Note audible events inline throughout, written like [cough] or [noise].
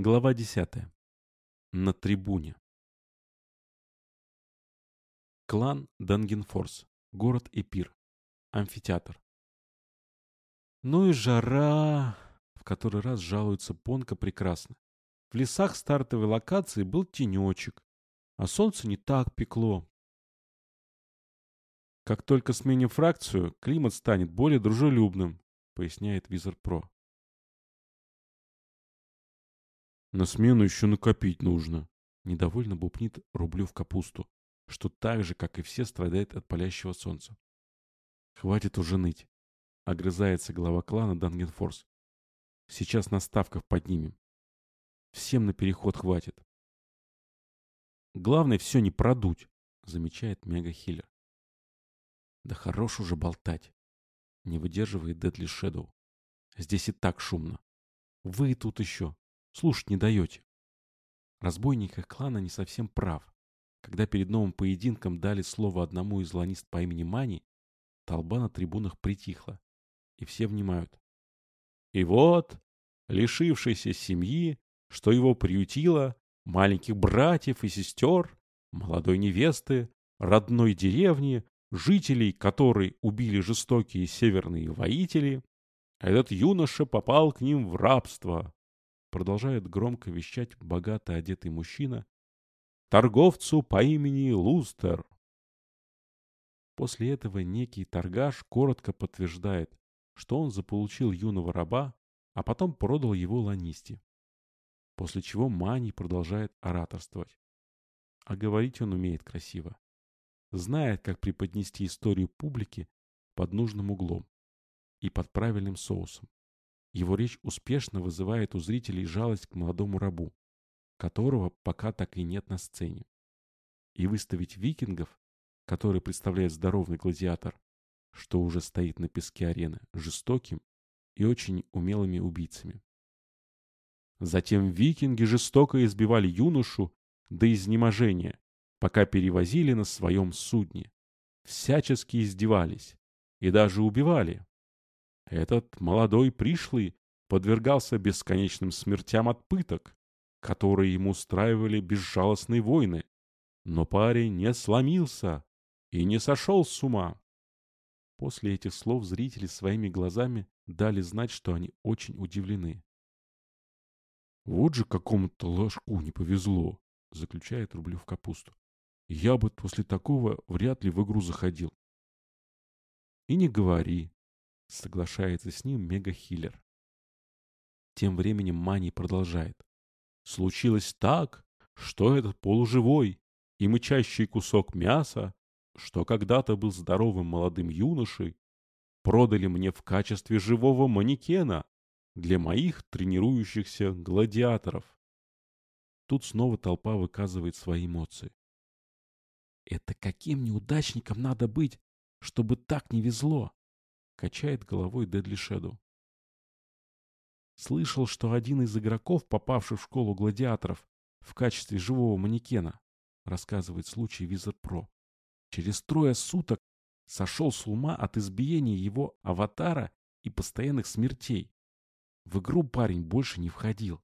Глава 10. На трибуне. Клан Дангенфорс. Город Эпир. Амфитеатр. Ну и жара! В который раз жалуется Понка прекрасно. В лесах стартовой локации был тенечек, а солнце не так пекло. Как только сменим фракцию, климат станет более дружелюбным, поясняет Визор Про. На смену еще накопить нужно. Недовольно бупнит рублю в капусту, что так же, как и все, страдает от палящего солнца. Хватит уже ныть. Огрызается глава клана Дангенфорс. Сейчас на ставках поднимем. Всем на переход хватит. Главное все не продуть, замечает мега-хиллер. Да хорош уже болтать. Не выдерживает Дедли Шэдоу. Здесь и так шумно. Вы тут еще. Слушать не даете. Разбойник их клана не совсем прав. Когда перед новым поединком дали слово одному из ланист по имени Мани, толба на трибунах притихла, и все внимают. И вот, лишившийся семьи, что его приютило, маленьких братьев и сестер, молодой невесты, родной деревни, жителей, которые убили жестокие северные воители, этот юноша попал к ним в рабство, продолжает громко вещать богато одетый мужчина, торговцу по имени Лустер. После этого некий торгаш коротко подтверждает, что он заполучил юного раба, а потом продал его ланисте. После чего Мани продолжает ораторствовать. А говорить он умеет красиво. Знает, как преподнести историю публике под нужным углом и под правильным соусом. Его речь успешно вызывает у зрителей жалость к молодому рабу, которого пока так и нет на сцене. И выставить викингов, которые представляет здоровый гладиатор, что уже стоит на песке арены, жестоким и очень умелыми убийцами. Затем викинги жестоко избивали юношу до изнеможения, пока перевозили на своем судне. Всячески издевались и даже убивали, этот молодой пришлый подвергался бесконечным смертям от пыток, которые ему устраивали безжалостные войны. Но парень не сломился и не сошел с ума. После этих слов зрители своими глазами дали знать, что они очень удивлены. «Вот же какому-то ложку не повезло», — заключает Рублев капусту. «Я бы после такого вряд ли в игру заходил». «И не говори», Соглашается с ним мегахиллер. Тем временем Мани продолжает. Случилось так, что этот полуживой и мычащий кусок мяса, что когда-то был здоровым молодым юношей, продали мне в качестве живого манекена для моих тренирующихся гладиаторов. Тут снова толпа выказывает свои эмоции. Это каким неудачником надо быть, чтобы так не везло? Качает головой Дедли Шэдоу. Слышал, что один из игроков, попавший в школу гладиаторов в качестве живого манекена, рассказывает случай Визор Про, через трое суток сошел с ума от избиения его аватара и постоянных смертей. В игру парень больше не входил.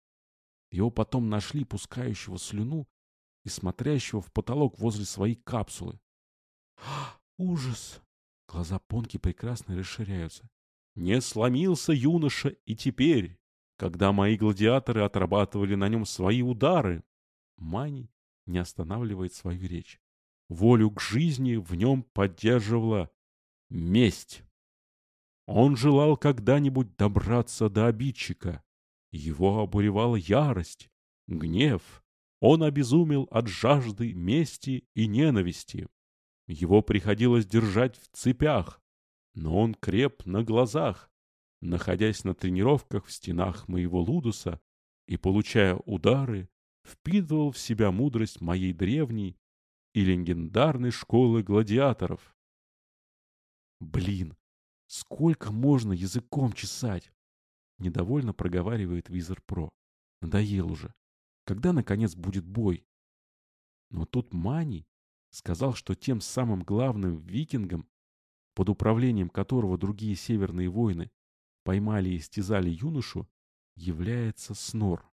Его потом нашли пускающего слюну и смотрящего в потолок возле своей капсулы. [gasps] Ужас! Глаза Понки прекрасно расширяются. Не сломился юноша и теперь, когда мои гладиаторы отрабатывали на нем свои удары. Мани не останавливает свою речь. Волю к жизни в нем поддерживала месть. Он желал когда-нибудь добраться до обидчика. Его обуревала ярость, гнев. Он обезумел от жажды мести и ненависти. Его приходилось держать в цепях, но он креп на глазах, находясь на тренировках в стенах моего лудуса и, получая удары, впитывал в себя мудрость моей древней и легендарной школы гладиаторов. Блин, сколько можно языком чесать? Недовольно проговаривает Визор Про. Надоел уже. Когда, наконец, будет бой? Но тут Мани сказал, что тем самым главным викингом, под управлением которого другие северные воины поймали и истязали юношу, является Снор.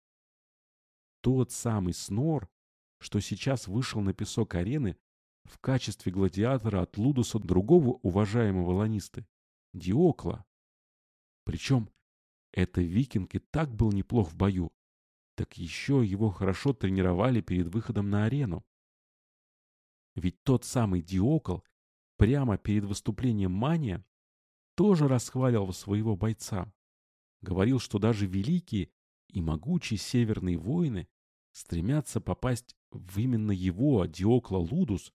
тот самый Снор, что сейчас вышел на песок арены в качестве гладиатора от Лудуса другого уважаемого ланисты, Диокла. Причем это викинг и так был неплох в бою, так еще его хорошо тренировали перед выходом на арену. Ведь тот самый Диокл прямо перед выступлением Мания тоже расхваливал своего бойца. Говорил, что даже великие и могучие северные воины стремятся попасть в именно его, Диокла Лудус,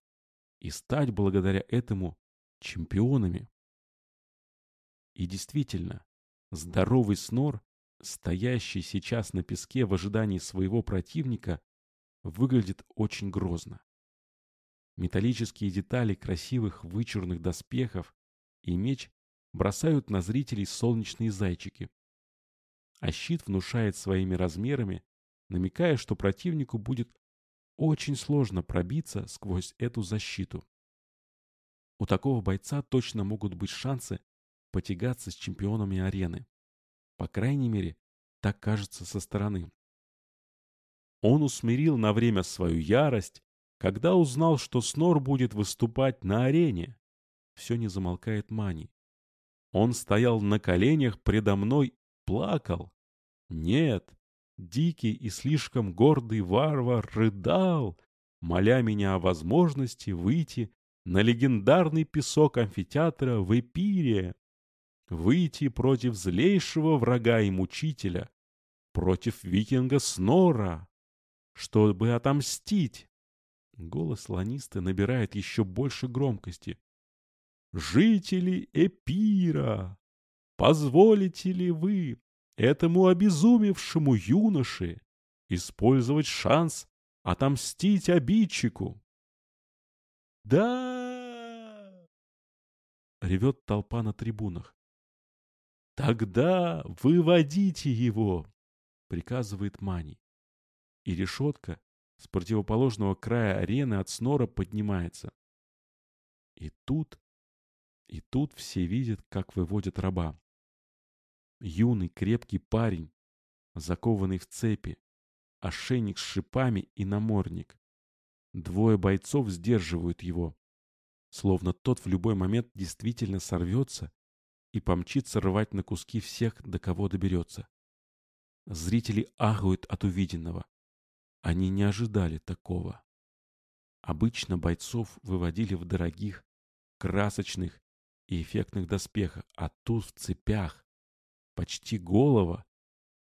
и стать благодаря этому чемпионами. И действительно, здоровый снор, стоящий сейчас на песке в ожидании своего противника, выглядит очень грозно. Металлические детали красивых вычурных доспехов и меч бросают на зрителей солнечные зайчики. А щит внушает своими размерами, намекая, что противнику будет очень сложно пробиться сквозь эту защиту. У такого бойца точно могут быть шансы потягаться с чемпионами арены. По крайней мере, так кажется со стороны. Он усмирил на время свою ярость, когда узнал, что Снор будет выступать на арене. Все не замолкает Мани. Он стоял на коленях предо мной, плакал. Нет, дикий и слишком гордый варвар рыдал, моля меня о возможности выйти на легендарный песок амфитеатра в Эпире, выйти против злейшего врага и мучителя, против викинга Снора, чтобы отомстить. Голос ланисты набирает еще больше громкости. «Жители Эпира, позволите ли вы этому обезумевшему юноше использовать шанс отомстить обидчику. «Да!» — ревет толпа на трибунах. «Тогда выводите его!» — приказывает Мани. И решетка с противоположного края арены от снора поднимается. И тут, и тут все видят, как выводят раба. Юный крепкий парень, закованный в цепи, ошейник с шипами и намордник. Двое бойцов сдерживают его, словно тот в любой момент действительно сорвется и помчится рвать на куски всех, до кого доберется. Зрители ахают от увиденного. Они не ожидали такого. Обычно бойцов выводили в дорогих, красочных и эффектных доспехах, а тут в цепях, почти голова.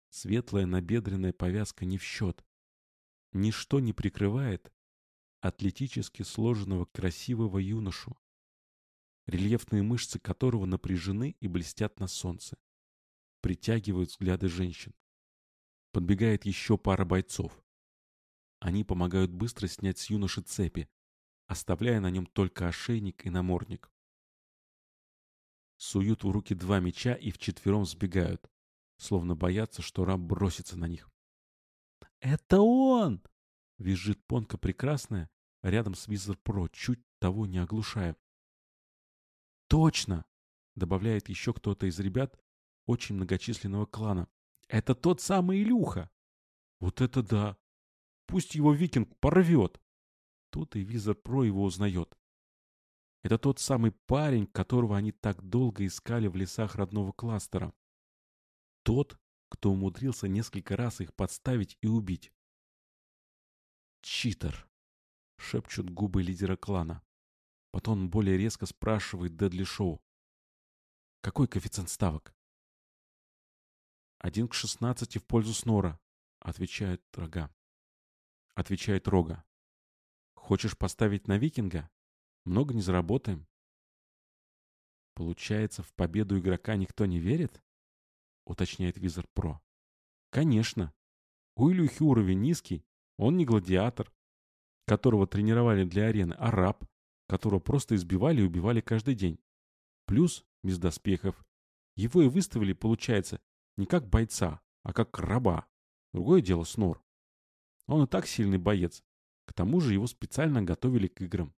Светлая набедренная повязка не в счет. Ничто не прикрывает атлетически сложенного красивого юношу, рельефные мышцы которого напряжены и блестят на солнце. Притягивают взгляды женщин. Подбегает еще пара бойцов. Они помогают быстро снять с юноши цепи, оставляя на нем только ошейник и намордник суют в руки два меча и вчетвером сбегают, словно боятся, что раб бросится на них. «Это он!» — визжит Понка прекрасная, рядом с Визер Про, чуть того не оглушая. «Точно!» — добавляет еще кто-то из ребят очень многочисленного клана. «Это тот самый Илюха!» «Вот это да! Пусть его викинг порвет!» Тут и Визер Про его узнает. Это тот самый парень, которого они так долго искали в лесах родного кластера. Тот, кто умудрился несколько раз их подставить и убить. «Читер!» — шепчут губы лидера клана. Потом он более резко спрашивает Дедли Шоу. «Какой коэффициент ставок?» «Один к шестнадцати в пользу Снора», — отвечает Рога. Отвечает Рога. «Хочешь поставить на викинга?» Много не заработаем. Получается, в победу игрока никто не верит? Уточняет Визор Про. Конечно. У Илюхи уровень низкий, он не гладиатор, которого тренировали для арены, а раб, которого просто избивали и убивали каждый день. Плюс без доспехов. Его и выставили, получается, не как бойца, а как раба. Другое дело Снор. Он и так сильный боец. К тому же его специально готовили к играм.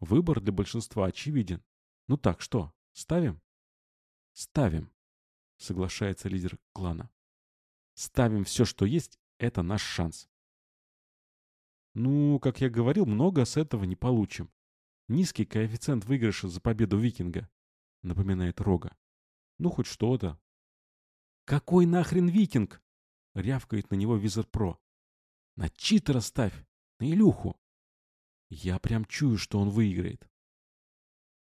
Выбор для большинства очевиден. Ну так что, ставим? Ставим, соглашается лидер клана. Ставим все, что есть, это наш шанс. Ну, как я говорил, много с этого не получим. Низкий коэффициент выигрыша за победу викинга, напоминает Рога. Ну, хоть что-то. Какой нахрен викинг? Рявкает на него Визер Про. На читера ставь, на Илюху. Я прям чую, что он выиграет.